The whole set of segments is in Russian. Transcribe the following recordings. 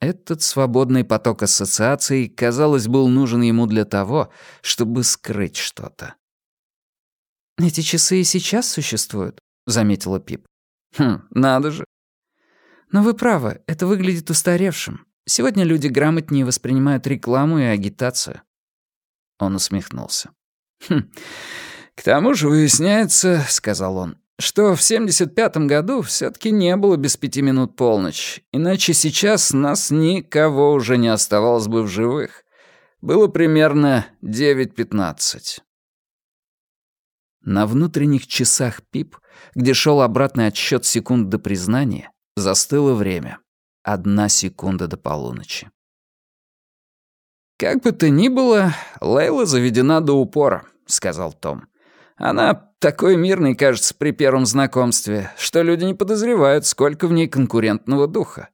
Этот свободный поток ассоциаций, казалось, был нужен ему для того, чтобы скрыть что-то. «Эти часы и сейчас существуют», — заметила Пип. «Хм, надо же». «Но вы правы, это выглядит устаревшим. Сегодня люди грамотнее воспринимают рекламу и агитацию». Он усмехнулся. «Хм, к тому же выясняется, — сказал он, — что в 75-м году все таки не было без пяти минут полночь, иначе сейчас нас никого уже не оставалось бы в живых. Было примерно 9.15. На внутренних часах ПИП, где шел обратный отсчет секунд до признания, застыло время. Одна секунда до полуночи. «Как бы то ни было, Лейла заведена до упора», — сказал Том. «Она такой мирной, кажется, при первом знакомстве, что люди не подозревают, сколько в ней конкурентного духа».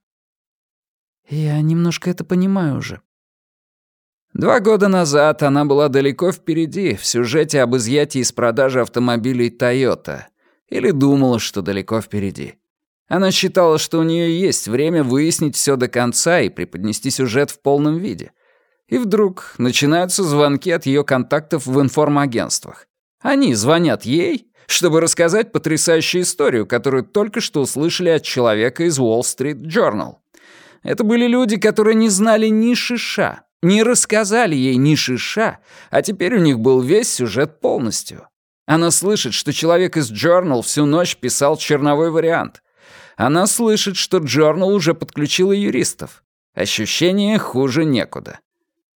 «Я немножко это понимаю уже», Два года назад она была далеко впереди в сюжете об изъятии из продажи автомобилей Toyota. Или думала, что далеко впереди. Она считала, что у нее есть время выяснить все до конца и преподнести сюжет в полном виде. И вдруг начинаются звонки от ее контактов в информагентствах. Они звонят ей, чтобы рассказать потрясающую историю, которую только что услышали от человека из Wall Street Journal. Это были люди, которые не знали ни шиша, не рассказали ей ни шиша, а теперь у них был весь сюжет полностью. Она слышит, что человек из Journal всю ночь писал черновой вариант. Она слышит, что Journal уже подключила юристов. Ощущение хуже некуда.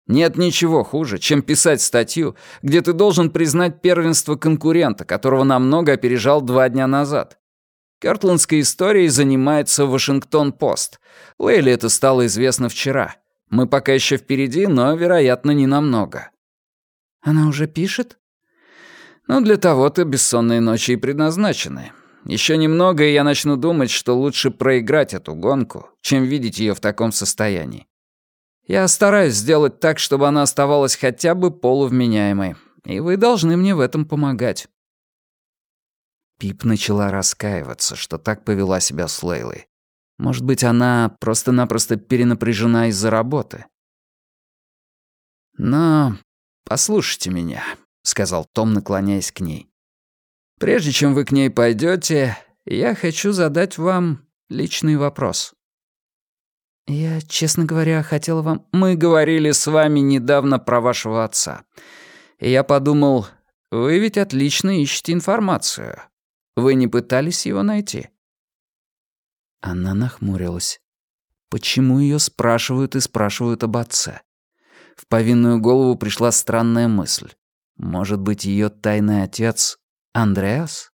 Нет ничего хуже, чем писать статью, где ты должен признать первенство конкурента, которого намного опережал два дня назад. Картландской историей занимается Вашингтон-Пост. Лейли это стало известно вчера. Мы пока еще впереди, но, вероятно, не намного. Она уже пишет? Ну, для того-то бессонные ночи и предназначены. Еще немного, и я начну думать, что лучше проиграть эту гонку, чем видеть ее в таком состоянии. Я стараюсь сделать так, чтобы она оставалась хотя бы полувменяемой, и вы должны мне в этом помогать». Пип начала раскаиваться, что так повела себя с Лейлой. Может быть, она просто-напросто перенапряжена из-за работы. «Но послушайте меня», — сказал Том, наклоняясь к ней. «Прежде чем вы к ней пойдете, я хочу задать вам личный вопрос». «Я, честно говоря, хотела вам...» «Мы говорили с вами недавно про вашего отца. И я подумал, вы ведь отлично ищете информацию. Вы не пытались его найти?» Она нахмурилась. Почему ее спрашивают и спрашивают об отце? В повинную голову пришла странная мысль. Может быть, ее тайный отец — Андреас?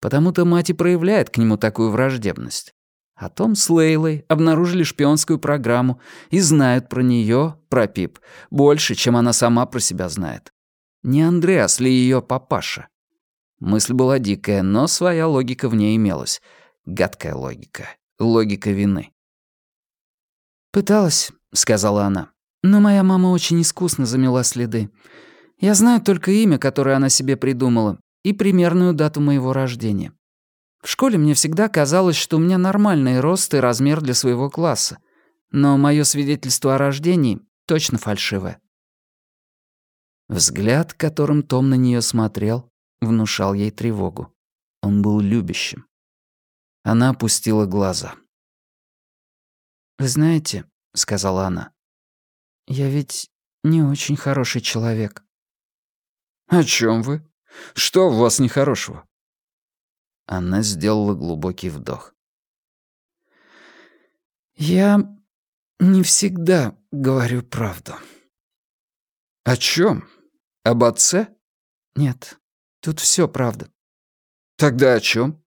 Потому-то мать и проявляет к нему такую враждебность. А Том с Лейлой обнаружили шпионскую программу и знают про нее, про Пип, больше, чем она сама про себя знает. Не Андреас ли ее папаша? Мысль была дикая, но своя логика в ней имелась — Гадкая логика. Логика вины. «Пыталась», — сказала она. «Но моя мама очень искусно замела следы. Я знаю только имя, которое она себе придумала, и примерную дату моего рождения. В школе мне всегда казалось, что у меня нормальный рост и размер для своего класса, но мое свидетельство о рождении точно фальшивое». Взгляд, которым Том на нее смотрел, внушал ей тревогу. Он был любящим. Она опустила глаза. «Вы знаете», — сказала она, — «я ведь не очень хороший человек». «О чем вы? Что в вас нехорошего?» Она сделала глубокий вдох. «Я не всегда говорю правду». «О чем? Об отце?» «Нет, тут все правда». «Тогда о чем?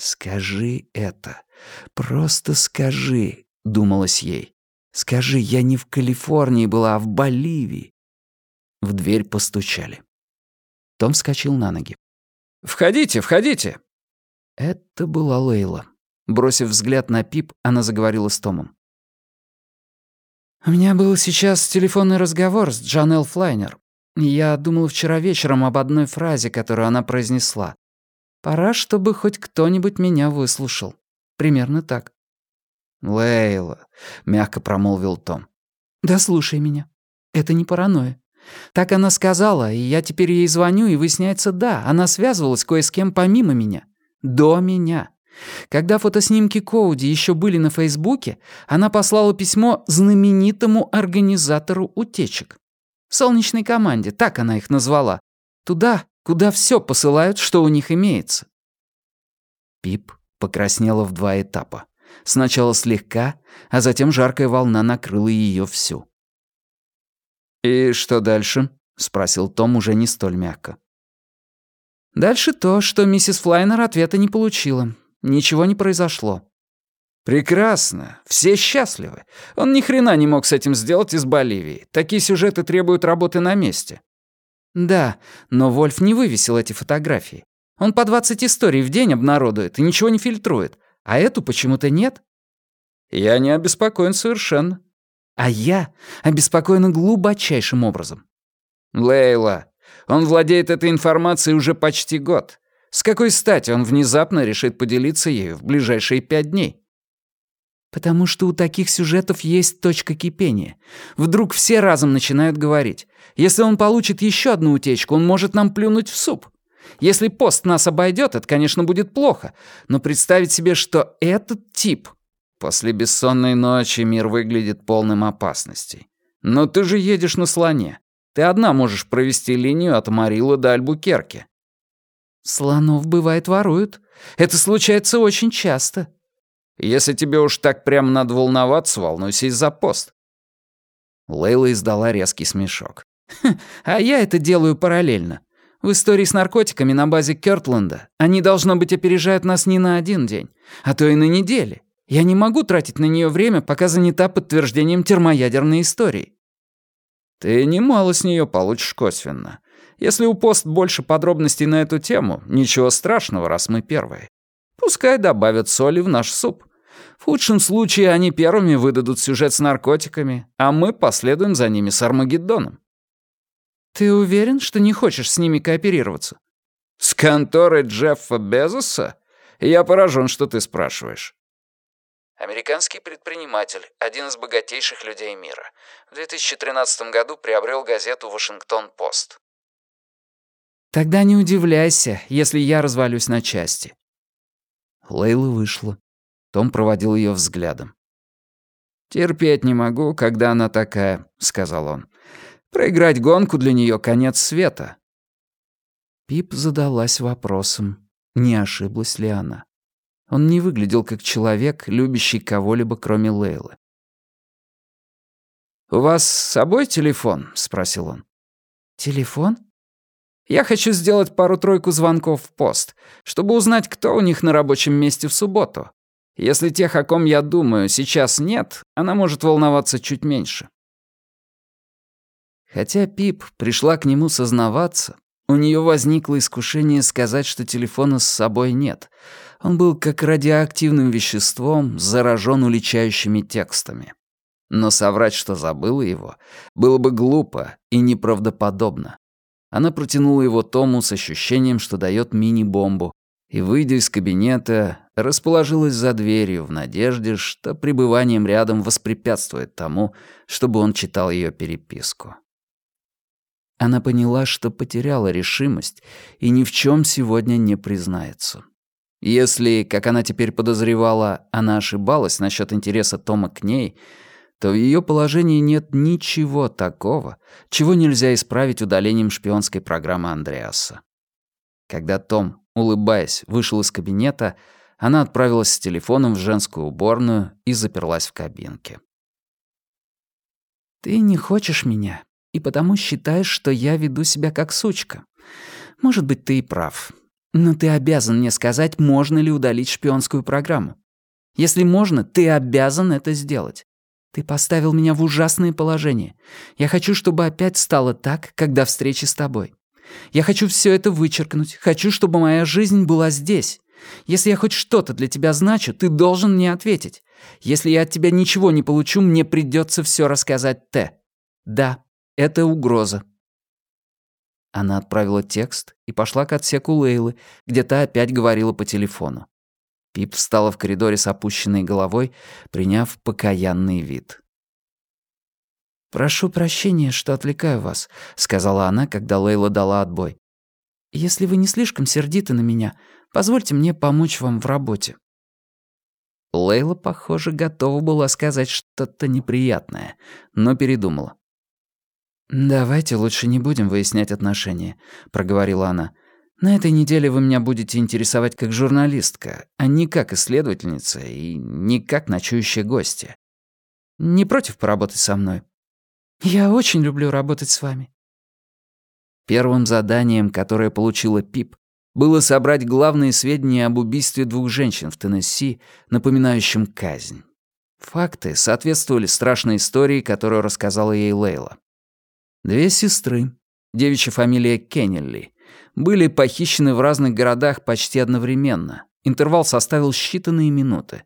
«Скажи это. Просто скажи», — думалось ей. «Скажи, я не в Калифорнии была, а в Боливии». В дверь постучали. Том вскочил на ноги. «Входите, входите!» Это была Лейла. Бросив взгляд на Пип, она заговорила с Томом. «У меня был сейчас телефонный разговор с Джанел Флайнер. Я думал вчера вечером об одной фразе, которую она произнесла. Пора, чтобы хоть кто-нибудь меня выслушал. Примерно так. «Лейла», — мягко промолвил Том. «Да слушай меня. Это не паранойя. Так она сказала, и я теперь ей звоню, и выясняется, да, она связывалась кое с кем помимо меня. До меня. Когда фотоснимки Коуди еще были на Фейсбуке, она послала письмо знаменитому организатору утечек. Солнечной команде, так она их назвала. Туда, куда все посылают, что у них имеется. Пип покраснела в два этапа. Сначала слегка, а затем жаркая волна накрыла ее всю. «И что дальше?» — спросил Том уже не столь мягко. «Дальше то, что миссис Флайнер ответа не получила. Ничего не произошло». «Прекрасно. Все счастливы. Он ни хрена не мог с этим сделать из Боливии. Такие сюжеты требуют работы на месте». «Да, но Вольф не вывесил эти фотографии. Он по 20 историй в день обнародует и ничего не фильтрует. А эту почему-то нет». «Я не обеспокоен совершенно. А я обеспокоена глубочайшим образом. Лейла, он владеет этой информацией уже почти год. С какой стати он внезапно решит поделиться ею в ближайшие пять дней? Потому что у таких сюжетов есть точка кипения. Вдруг все разом начинают говорить. Если он получит еще одну утечку, он может нам плюнуть в суп. Если пост нас обойдет, это, конечно, будет плохо. Но представить себе, что этот тип После бессонной ночи мир выглядит полным опасностей. Но ты же едешь на слоне. Ты одна можешь провести линию от Марила до Альбукерки. Слонов, бывает, воруют. Это случается очень часто. Если тебе уж так прямо надо волноваться, волнуйся из-за пост. Лейла издала резкий смешок. «Хм, «А я это делаю параллельно. В истории с наркотиками на базе Кёртленда они, должно быть, опережают нас не на один день, а то и на недели. Я не могу тратить на нее время, пока занята подтверждением термоядерной истории. Ты немало с нее получишь косвенно. Если у пост больше подробностей на эту тему, ничего страшного, раз мы первые. Пускай добавят соли в наш суп. В худшем случае они первыми выдадут сюжет с наркотиками, а мы последуем за ними с Армагеддоном. Ты уверен, что не хочешь с ними кооперироваться? С конторой Джеффа Безоса? Я поражен, что ты спрашиваешь. Американский предприниматель, один из богатейших людей мира. В 2013 году приобрел газету «Вашингтон-Пост». «Тогда не удивляйся, если я развалюсь на части». Лейла вышла. Том проводил ее взглядом. «Терпеть не могу, когда она такая», — сказал он. «Проиграть гонку для нее конец света». Пип задалась вопросом, не ошиблась ли она. Он не выглядел как человек, любящий кого-либо, кроме Лейлы. «У вас с собой телефон?» — спросил он. «Телефон?» «Я хочу сделать пару-тройку звонков в пост, чтобы узнать, кто у них на рабочем месте в субботу. Если тех, о ком я думаю, сейчас нет, она может волноваться чуть меньше». Хотя Пип пришла к нему сознаваться, у нее возникло искушение сказать, что телефона с собой нет — он был как радиоактивным веществом, заражен уличающими текстами. Но соврать, что забыла его, было бы глупо и неправдоподобно. Она протянула его Тому с ощущением, что дает мини-бомбу, и, выйдя из кабинета, расположилась за дверью в надежде, что пребыванием рядом воспрепятствует тому, чтобы он читал ее переписку. Она поняла, что потеряла решимость и ни в чем сегодня не признается. Если, как она теперь подозревала, она ошибалась насчет интереса Тома к ней, то в ее положении нет ничего такого, чего нельзя исправить удалением шпионской программы Андреаса. Когда Том, улыбаясь, вышел из кабинета, она отправилась с телефоном в женскую уборную и заперлась в кабинке. «Ты не хочешь меня, и потому считаешь, что я веду себя как сучка. Может быть, ты и прав. Но ты обязан мне сказать, можно ли удалить шпионскую программу. Если можно, ты обязан это сделать. Ты поставил меня в ужасное положение. Я хочу, чтобы опять стало так, когда встречи с тобой. Я хочу все это вычеркнуть. Хочу, чтобы моя жизнь была здесь. Если я хоть что-то для тебя значу, ты должен мне ответить. Если я от тебя ничего не получу, мне придется все рассказать Т. Да, это угроза. Она отправила текст и пошла к отсеку Лейлы, где та опять говорила по телефону. Пип встала в коридоре с опущенной головой, приняв покаянный вид. «Прошу прощения, что отвлекаю вас», — сказала она, когда Лейла дала отбой. «Если вы не слишком сердиты на меня, позвольте мне помочь вам в работе». Лейла, похоже, готова была сказать что-то неприятное, но передумала. «Давайте лучше не будем выяснять отношения», — проговорила она. «На этой неделе вы меня будете интересовать как журналистка, а не как исследовательница и не как ночующая гостья. Не против поработать со мной?» «Я очень люблю работать с вами». Первым заданием, которое получила Пип, было собрать главные сведения об убийстве двух женщин в Теннесси, напоминающем казнь. Факты соответствовали страшной истории, которую рассказала ей Лейла. Две сестры, девичья фамилия Кеннелли, были похищены в разных городах почти одновременно. Интервал составил считанные минуты.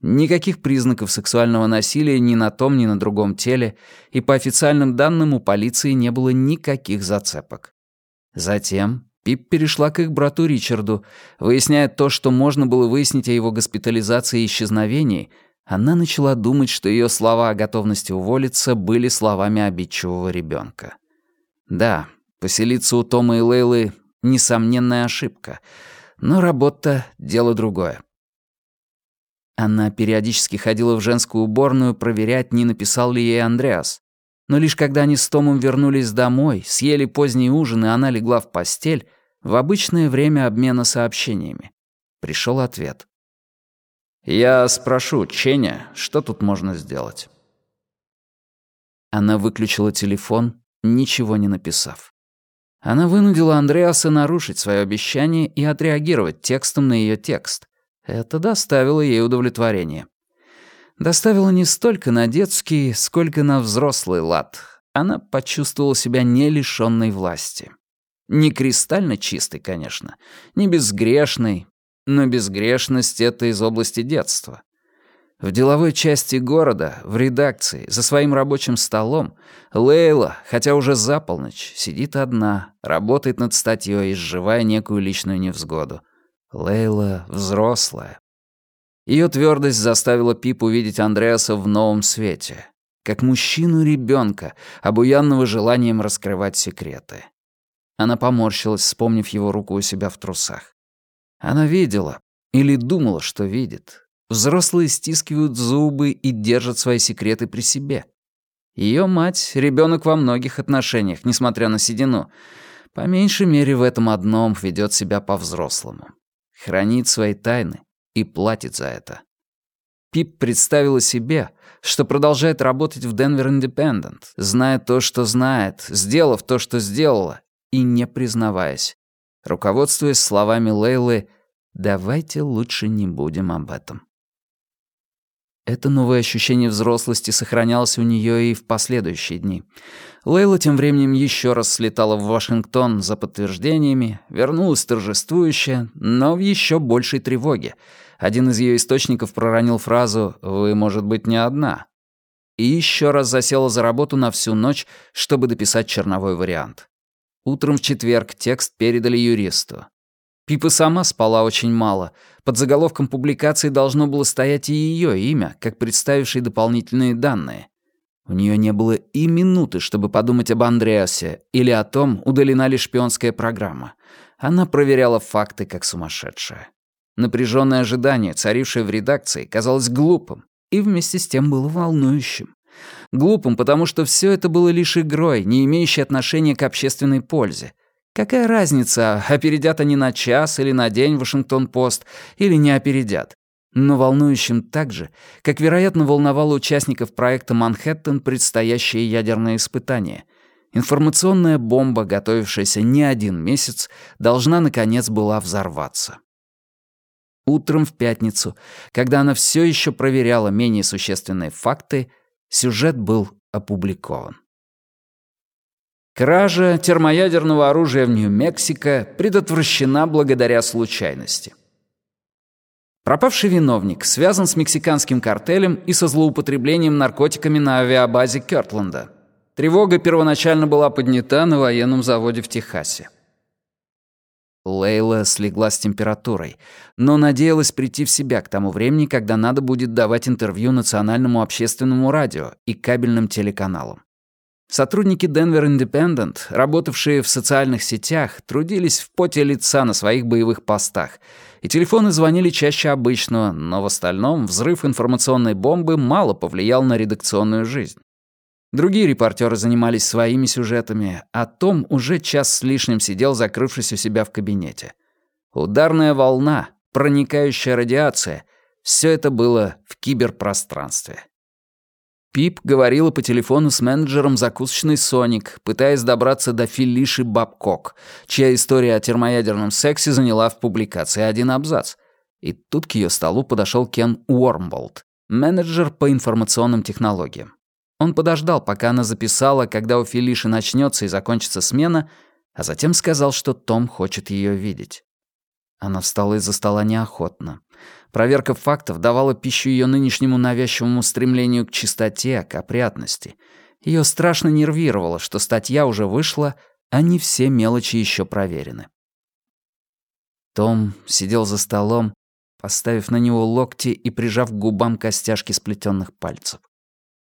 Никаких признаков сексуального насилия ни на том, ни на другом теле, и по официальным данным у полиции не было никаких зацепок. Затем Пип перешла к их брату Ричарду, выясняя то, что можно было выяснить о его госпитализации и исчезновении — она начала думать, что ее слова о готовности уволиться были словами обидчивого ребенка. Да, поселиться у Тома и Лейлы — несомненная ошибка, но работа — дело другое. Она периодически ходила в женскую уборную проверять, не написал ли ей Андреас. Но лишь когда они с Томом вернулись домой, съели поздний ужин, и она легла в постель, в обычное время обмена сообщениями. Пришел ответ. «Я спрошу Ченя, что тут можно сделать?» Она выключила телефон, ничего не написав. Она вынудила Андреаса нарушить свое обещание и отреагировать текстом на ее текст. Это доставило ей удовлетворение. Доставило не столько на детский, сколько на взрослый лад. Она почувствовала себя не лишённой власти. Не кристально чистой, конечно, не безгрешной, но безгрешность — это из области детства. В деловой части города, в редакции, за своим рабочим столом, Лейла, хотя уже за полночь, сидит одна, работает над статьей, изживая некую личную невзгоду. Лейла взрослая. Ее твердость заставила Пип увидеть Андреаса в новом свете, как мужчину ребенка, обуянного желанием раскрывать секреты. Она поморщилась, вспомнив его руку у себя в трусах. Она видела, или думала, что видит. Взрослые стискивают зубы и держат свои секреты при себе. Ее мать — ребенок во многих отношениях, несмотря на седину. По меньшей мере в этом одном ведет себя по-взрослому. Хранит свои тайны и платит за это. Пип представила себе, что продолжает работать в Денвер Индепендент, зная то, что знает, сделав то, что сделала, и не признаваясь руководствуясь словами Лейлы «давайте лучше не будем об этом». Это новое ощущение взрослости сохранялось у нее и в последующие дни. Лейла тем временем еще раз слетала в Вашингтон за подтверждениями, вернулась торжествующая, но в еще большей тревоге. Один из ее источников проронил фразу «Вы, может быть, не одна». И еще раз засела за работу на всю ночь, чтобы дописать черновой вариант. Утром в четверг текст передали юристу. Пипа сама спала очень мало. Под заголовком публикации должно было стоять и ее имя, как представившей дополнительные данные. У нее не было и минуты, чтобы подумать об Андреасе или о том, удалена ли шпионская программа. Она проверяла факты как сумасшедшая. Напряженное ожидание, царившее в редакции, казалось глупым и вместе с тем было волнующим. Глупым, потому что все это было лишь игрой, не имеющей отношения к общественной пользе. Какая разница, опередят они на час или на день Вашингтон-Пост, или не опередят? Но волнующим так же, как, вероятно, волновало участников проекта «Манхэттен» предстоящее ядерное испытание. Информационная бомба, готовившаяся не один месяц, должна, наконец, была взорваться. Утром в пятницу, когда она все еще проверяла менее существенные факты, Сюжет был опубликован. Кража термоядерного оружия в Нью-Мексико предотвращена благодаря случайности. Пропавший виновник связан с мексиканским картелем и со злоупотреблением наркотиками на авиабазе Кёртленда. Тревога первоначально была поднята на военном заводе в Техасе. Лейла слегла с температурой, но надеялась прийти в себя к тому времени, когда надо будет давать интервью Национальному общественному радио и кабельным телеканалам. Сотрудники Denver Independent, работавшие в социальных сетях, трудились в поте лица на своих боевых постах, и телефоны звонили чаще обычного, но в остальном взрыв информационной бомбы мало повлиял на редакционную жизнь. Другие репортеры занимались своими сюжетами, а Том уже час с лишним сидел, закрывшись у себя в кабинете. Ударная волна, проникающая радиация — все это было в киберпространстве. Пип говорила по телефону с менеджером закусочной «Соник», пытаясь добраться до Филиши Бабкок, чья история о термоядерном сексе заняла в публикации один абзац. И тут к ее столу подошел Кен Уормболд, менеджер по информационным технологиям. Он подождал, пока она записала, когда у Филиши начнется и закончится смена, а затем сказал, что Том хочет ее видеть. Она встала из-за стола неохотно. Проверка фактов давала пищу ее нынешнему навязчивому стремлению к чистоте, к опрятности. Ее страшно нервировало, что статья уже вышла, а не все мелочи еще проверены. Том сидел за столом, поставив на него локти и прижав к губам костяшки сплетенных пальцев.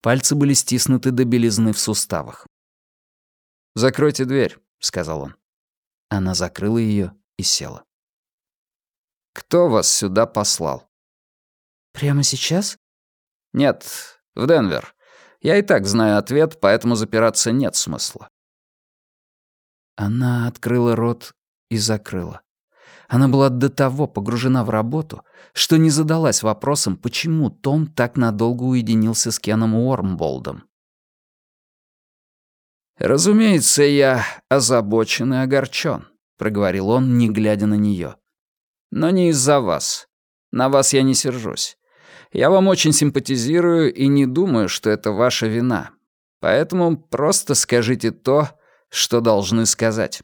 Пальцы были стиснуты до белизны в суставах. «Закройте дверь», — сказал он. Она закрыла ее и села. «Кто вас сюда послал?» «Прямо сейчас?» «Нет, в Денвер. Я и так знаю ответ, поэтому запираться нет смысла». Она открыла рот и закрыла. Она была до того погружена в работу, что не задалась вопросом, почему Том так надолго уединился с Кеном Уормболдом. «Разумеется, я озабочен и огорчен», — проговорил он, не глядя на нее. «Но не из-за вас. На вас я не сержусь. Я вам очень симпатизирую и не думаю, что это ваша вина. Поэтому просто скажите то, что должны сказать».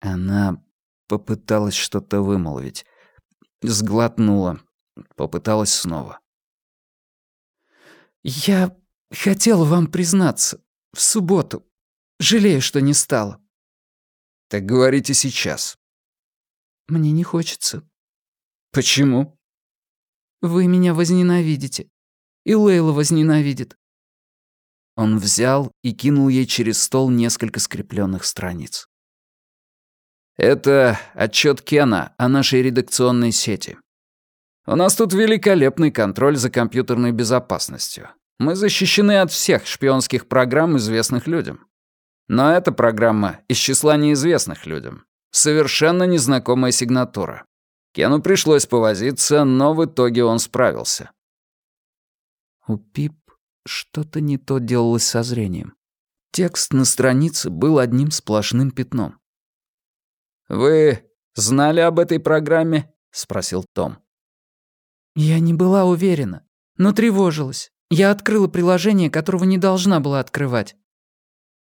Она Попыталась что-то вымолвить. Сглотнула. Попыталась снова. «Я хотела вам признаться. В субботу. Жалею, что не стала». «Так говорите сейчас». «Мне не хочется». «Почему?» «Вы меня возненавидите. И Лейла возненавидит». Он взял и кинул ей через стол несколько скрепленных страниц. Это отчет Кена о нашей редакционной сети. У нас тут великолепный контроль за компьютерной безопасностью. Мы защищены от всех шпионских программ, известных людям. Но эта программа из числа неизвестных людям. Совершенно незнакомая сигнатура. Кену пришлось повозиться, но в итоге он справился. У Пип что-то не то делалось со зрением. Текст на странице был одним сплошным пятном. «Вы знали об этой программе?» — спросил Том. «Я не была уверена, но тревожилась. Я открыла приложение, которого не должна была открывать».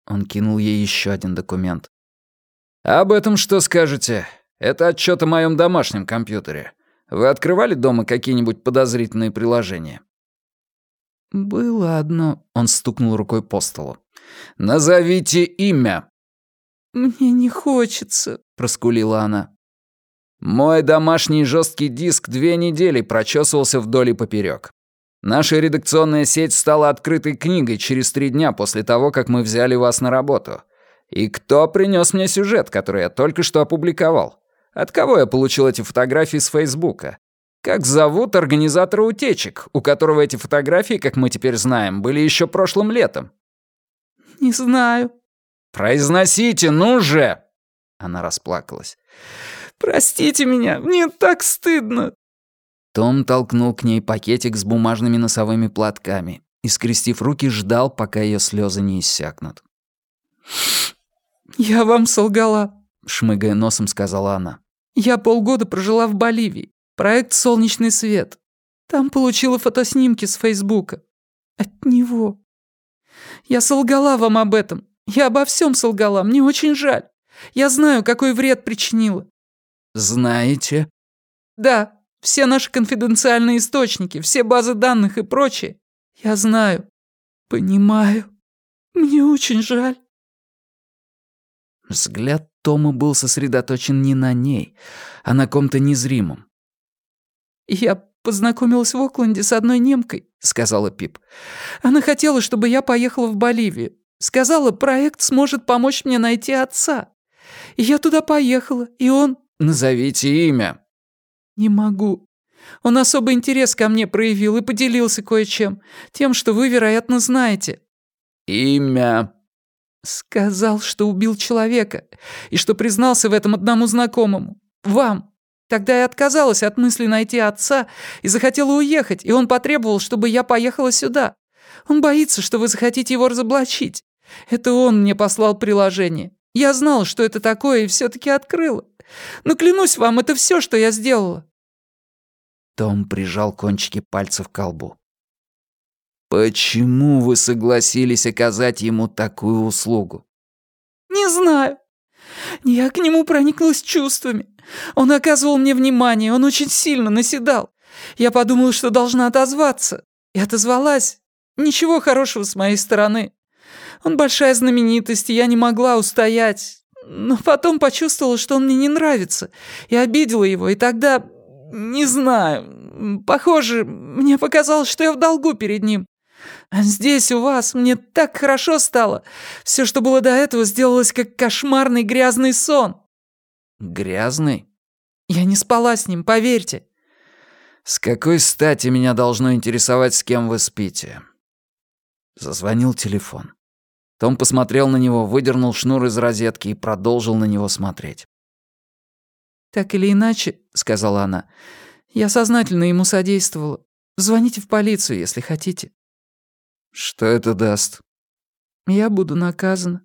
Он кинул ей еще один документ. «Об этом что скажете? Это отчет о моем домашнем компьютере. Вы открывали дома какие-нибудь подозрительные приложения?» «Было одно», — он стукнул рукой по столу. «Назовите имя». «Мне не хочется», — проскулила она. «Мой домашний жесткий диск две недели прочесывался вдоль и поперек. Наша редакционная сеть стала открытой книгой через три дня после того, как мы взяли вас на работу. И кто принес мне сюжет, который я только что опубликовал? От кого я получил эти фотографии с Фейсбука? Как зовут организатора утечек, у которого эти фотографии, как мы теперь знаем, были еще прошлым летом?» «Не знаю», «Произносите, ну же!» Она расплакалась. «Простите меня, мне так стыдно!» Том толкнул к ней пакетик с бумажными носовыми платками и, скрестив руки, ждал, пока ее слезы не иссякнут. «Я вам солгала», — шмыгая носом сказала она. «Я полгода прожила в Боливии. Проект «Солнечный свет». Там получила фотоснимки с Фейсбука. От него. Я солгала вам об этом. Я обо всем солгала, мне очень жаль. Я знаю, какой вред причинила». «Знаете?» «Да, все наши конфиденциальные источники, все базы данных и прочее. Я знаю. Понимаю. Мне очень жаль». Взгляд Тома был сосредоточен не на ней, а на ком-то незримом. «Я познакомилась в Окленде с одной немкой», — сказала Пип. «Она хотела, чтобы я поехала в Боливию. Сказала, проект сможет помочь мне найти отца. Я туда поехала, и он...» «Назовите имя». «Не могу. Он особый интерес ко мне проявил и поделился кое-чем. Тем, что вы, вероятно, знаете». «Имя?» «Сказал, что убил человека, и что признался в этом одному знакомому. Вам. Тогда я отказалась от мысли найти отца и захотела уехать, и он потребовал, чтобы я поехала сюда. Он боится, что вы захотите его разоблачить. Это он мне послал приложение. Я знала, что это такое, и все таки открыла. Но клянусь вам, это все, что я сделала». Том прижал кончики пальцев к колбу. «Почему вы согласились оказать ему такую услугу?» «Не знаю. Я к нему прониклась чувствами. Он оказывал мне внимание, он очень сильно наседал. Я подумала, что должна отозваться. И отозвалась. Ничего хорошего с моей стороны. Он большая знаменитость, и я не могла устоять. Но потом почувствовала, что он мне не нравится, и обидела его, и тогда... Не знаю. Похоже, мне показалось, что я в долгу перед ним. А здесь у вас мне так хорошо стало. Все, что было до этого, сделалось как кошмарный грязный сон. Грязный? Я не спала с ним, поверьте. С какой стати меня должно интересовать, с кем вы спите? Зазвонил телефон. Том посмотрел на него, выдернул шнур из розетки и продолжил на него смотреть. «Так или иначе», — сказала она, — «я сознательно ему содействовала. Звоните в полицию, если хотите». «Что это даст?» «Я буду наказана».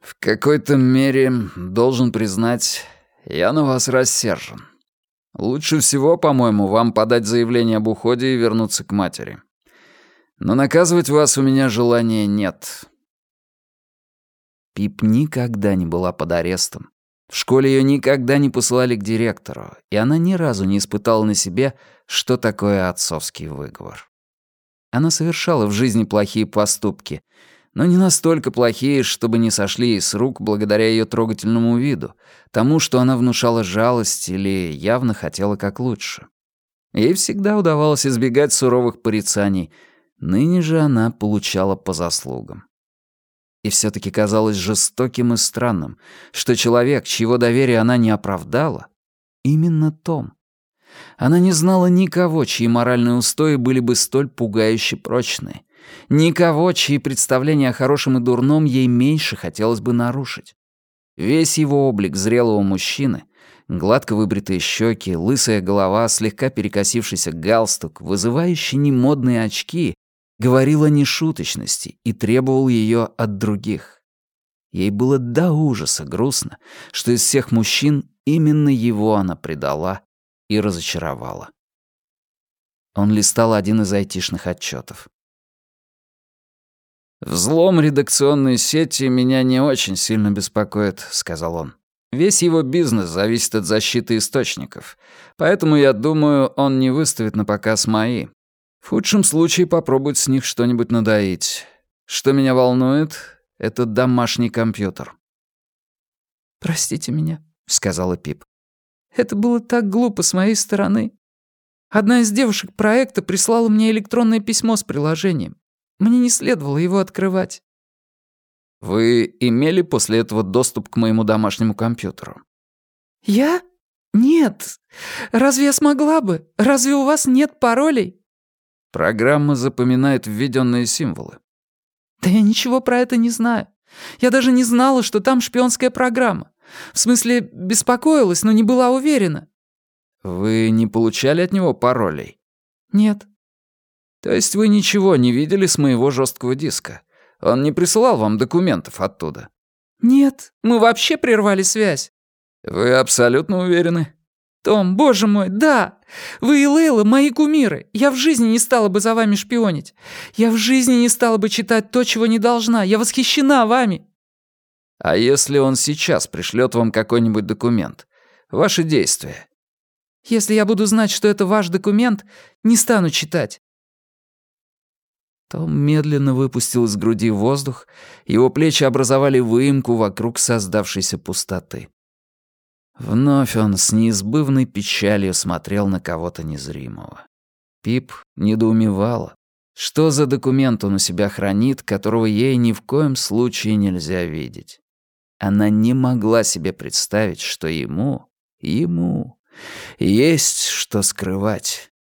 «В какой-то мере, должен признать, я на вас рассержен. Лучше всего, по-моему, вам подать заявление об уходе и вернуться к матери. Но наказывать вас у меня желания нет». Пип никогда не была под арестом. В школе ее никогда не посылали к директору, и она ни разу не испытала на себе, что такое отцовский выговор. Она совершала в жизни плохие поступки, но не настолько плохие, чтобы не сошли ей с рук благодаря ее трогательному виду, тому, что она внушала жалость или явно хотела как лучше. Ей всегда удавалось избегать суровых порицаний, ныне же она получала по заслугам. И все таки казалось жестоким и странным, что человек, чьего доверия она не оправдала, именно Том. Она не знала никого, чьи моральные устои были бы столь пугающе прочные, Никого, чьи представления о хорошем и дурном ей меньше хотелось бы нарушить. Весь его облик зрелого мужчины, гладко выбритые щеки, лысая голова, слегка перекосившийся галстук, вызывающие немодные очки, говорил о нешуточности и требовал ее от других. Ей было до ужаса грустно, что из всех мужчин именно его она предала и разочаровала. Он листал один из айтишных отчетов. «Взлом редакционной сети меня не очень сильно беспокоит», — сказал он. «Весь его бизнес зависит от защиты источников, поэтому, я думаю, он не выставит на показ мои. В худшем случае попробует с них что-нибудь надоить. Что меня волнует, это домашний компьютер». «Простите меня», — сказала Пип. «Это было так глупо с моей стороны. Одна из девушек проекта прислала мне электронное письмо с приложением. Мне не следовало его открывать». «Вы имели после этого доступ к моему домашнему компьютеру?» «Я? Нет. Разве я смогла бы? Разве у вас нет паролей?» Программа запоминает введенные символы. «Да я ничего про это не знаю. Я даже не знала, что там шпионская программа. В смысле, беспокоилась, но не была уверена». «Вы не получали от него паролей?» «Нет». То есть вы ничего не видели с моего жесткого диска? Он не присылал вам документов оттуда? Нет, мы вообще прервали связь. Вы абсолютно уверены? Том, боже мой, да! Вы и Лейла мои кумиры. Я в жизни не стала бы за вами шпионить. Я в жизни не стала бы читать то, чего не должна. Я восхищена вами. А если он сейчас пришлет вам какой-нибудь документ? Ваши действия? Если я буду знать, что это ваш документ, не стану читать. Том медленно выпустил из груди воздух, его плечи образовали выемку вокруг создавшейся пустоты. Вновь он с неизбывной печалью смотрел на кого-то незримого. Пип недоумевала. Что за документ он у себя хранит, которого ей ни в коем случае нельзя видеть? Она не могла себе представить, что ему, ему, есть что скрывать.